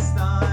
Stop.